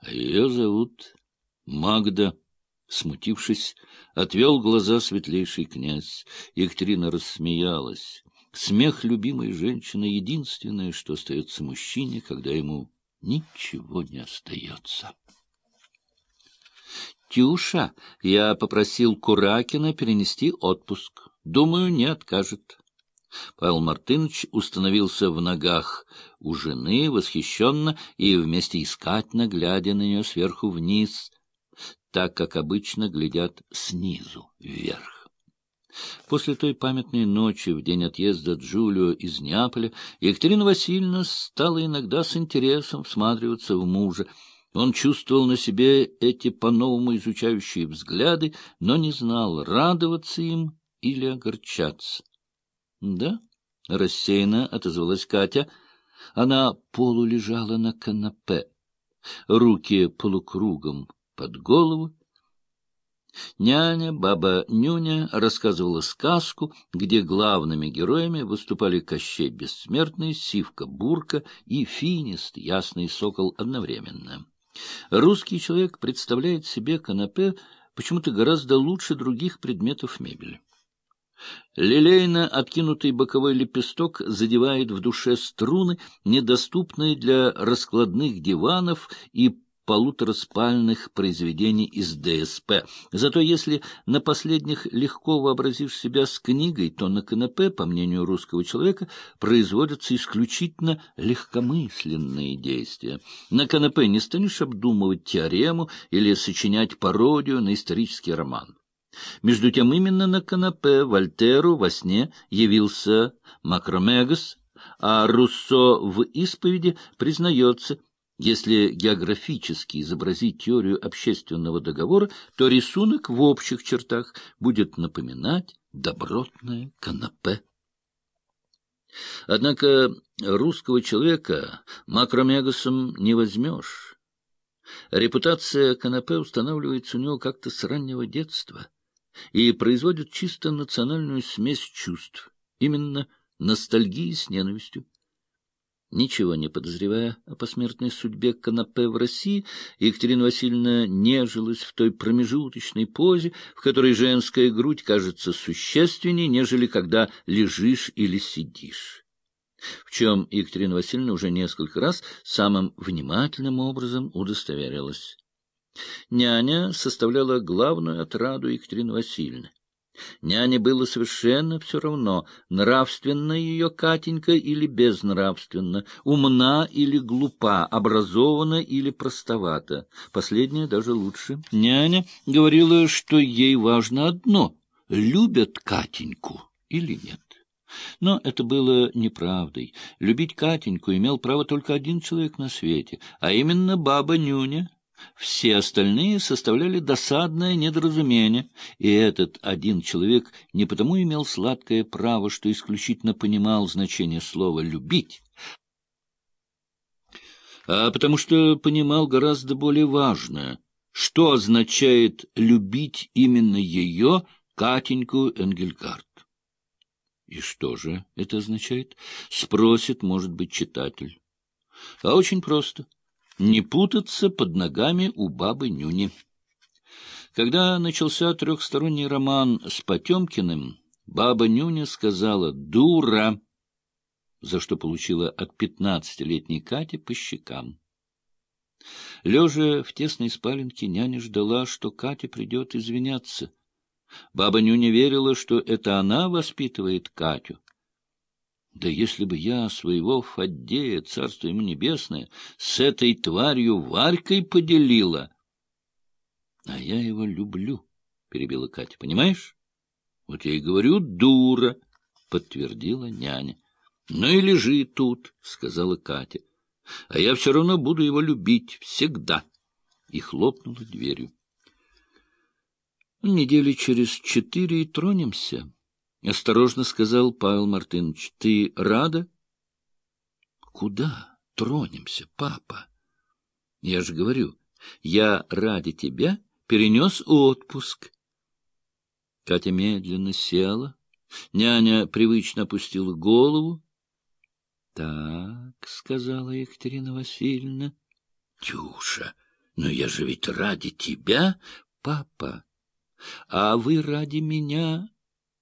А ее зовут Магда. Смутившись, отвел глаза светлейший князь. Екатерина рассмеялась. Смех любимой женщины — единственное, что остается мужчине, когда ему ничего не остается. Тюша, я попросил Куракина перенести отпуск. Думаю, не откажет. Павел Мартынович установился в ногах у жены, восхищенно и вместе искательно, глядя на нее сверху вниз, так, как обычно глядят снизу вверх. После той памятной ночи, в день отъезда Джулио из Неаполя, Екатерина Васильевна стала иногда с интересом всматриваться в мужа, он чувствовал на себе эти по-новому изучающие взгляды, но не знал, радоваться им или огорчаться. — Да, — рассеянно отозвалась Катя. Она полулежала на канапе, руки полукругом под голову. Няня, баба Нюня рассказывала сказку, где главными героями выступали Кощей Бессмертный, Сивка Бурка и Финист, Ясный Сокол одновременно. Русский человек представляет себе канапе почему-то гораздо лучше других предметов мебели. Лилейно откинутый боковой лепесток задевает в душе струны, недоступные для раскладных диванов и полутораспальных произведений из ДСП. Зато если на последних легко вообразишь себя с книгой, то на канапе, по мнению русского человека, производятся исключительно легкомысленные действия. На канапе не станешь обдумывать теорему или сочинять пародию на исторический роман. Между тем именно на канапе Вольтеру во сне явился Макромегас, а Руссо в исповеди признается – если географически изобразить теорию общественного договора, то рисунок в общих чертах будет напоминать добротное канапе. Однако русского человека макромегасом не возьмешь. Репутация канапе устанавливается у него как-то с раннего детства и производит чисто национальную смесь чувств, именно ностальгии с ненавистью. Ничего не подозревая о посмертной судьбе канапе в России, Екатерина Васильевна нежилась в той промежуточной позе, в которой женская грудь кажется существеннее, нежели когда лежишь или сидишь. В чем Екатерина Васильевна уже несколько раз самым внимательным образом удостоверилась. Няня составляла главную отраду Екатерины Васильевны. Няне было совершенно все равно, нравственна ее Катенька или безнравственна, умна или глупа, образована или простовата. Последнее даже лучше. Няня говорила, что ей важно одно — любят Катеньку или нет. Но это было неправдой. Любить Катеньку имел право только один человек на свете, а именно баба Нюня, все остальные составляли досадное недоразумение, и этот один человек не потому имел сладкое право, что исключительно понимал значение слова «любить», а потому что понимал гораздо более важное, что означает любить именно ее, Катеньку Энгельгард. И что же это означает? Спросит, может быть, читатель. А очень просто — не путаться под ногами у бабы Нюни. Когда начался трехсторонний роман с Потемкиным, баба Нюня сказала «дура», за что получила от пятнадцатилетней Кати по щекам. Лежа в тесной спаленке, няня ждала, что Катя придет извиняться. Баба Нюня верила, что это она воспитывает Катю. Да если бы я своего Фаддея, царство ему небесное, с этой тварью Варькой поделила! — А я его люблю, — перебила Катя, — понимаешь? — Вот я и говорю, дура, — подтвердила няня. — Ну и лежи тут, — сказала Катя. — А я все равно буду его любить всегда. И хлопнула дверью. Недели через четыре и тронемся. — осторожно сказал Павел Мартынович. — Ты рада? — Куда тронемся, папа? — Я же говорю, я ради тебя перенес отпуск. Катя медленно села. Няня привычно опустила голову. — Так, — сказала Екатерина Васильевна. — Тюша, я же ведь ради тебя, папа. А вы ради меня